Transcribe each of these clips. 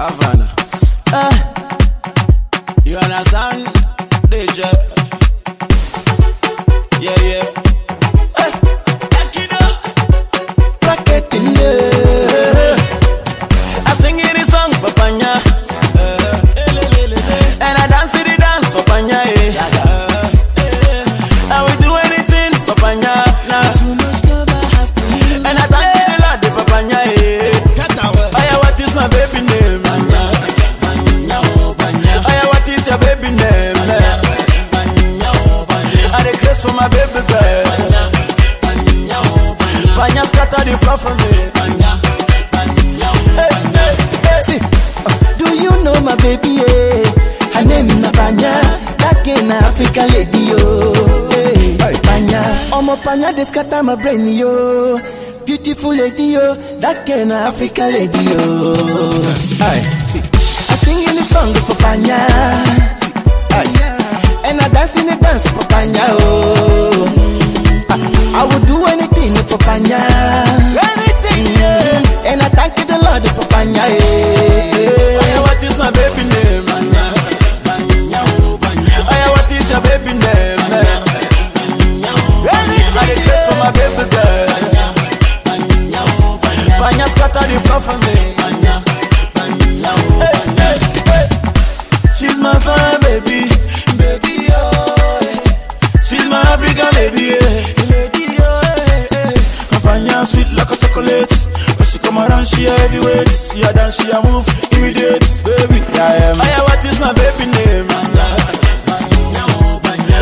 Havana. Ah, you understand? DJ. Yeah, yeah. Craze for my baby girl. Panya scatter the for me. Hey, hey, hey. See, uh, do you know my baby? Yeah? Her name na Panya, that girl na African lady yo. Hey, Panya, omo Panya dey scatter my brain yo. Beautiful lady yo, that girl na African lady yo. Aye, see, I sing in song for Panya. See, dance in the dance for Panya oh. I, I would do anything for Panya. Anything, yeah. And I thank the Lord for Panya. Oh Yeah. yeah, what is my baby name? Panya. Oh yeah, what is your baby name? I dey craze for my baby girl. Panya Panya. Panya scatter the floor for me. Hey, Eh. lady, yeah. lady oh. yeah, yeah. Her sweet like a chocolate. When she come around, she a heavyweight. She a dance, she a move immediate, baby. Yeah. Oh yeah, what is my baby name? Oh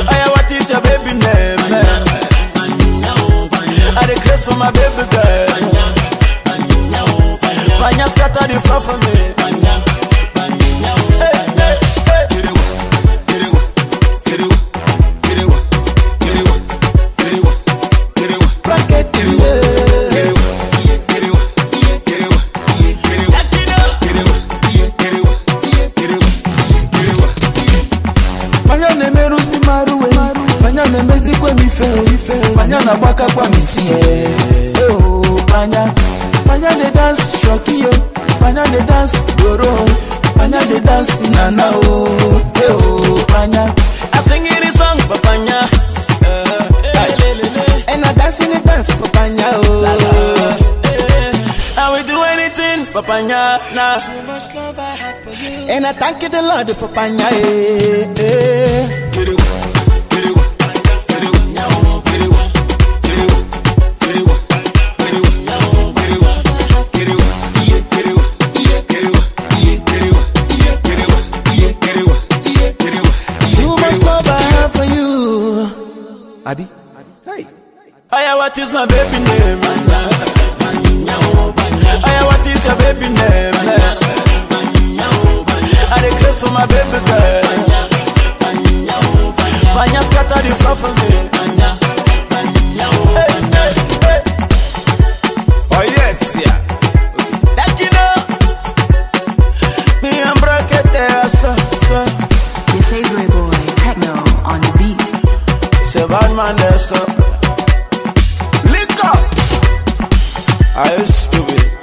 yeah, what is your baby name? Oh, I dey craze for my baby girl. Panya oh, scatter the floor for me. Hey, Panya na-emezikwa m ife ife Panya na-agbakakwa m isi eh. Eh, oh, Panya. Panya dey dance shoki yo. Panya dey dance doro Panya dey dance nana oh Eh, oh, Panya. I sing any song for Panya. And I dance in the dance for Panya oh. I will do anything for Panya. And I thank you the Lord for Panya eh, eh. You Abi Hey Oh yeah, what is my baby name? Oh yeah, what is your baby name? I dey craze for my baby girl. Panya scatter the floor for me. So. Lick up. I used to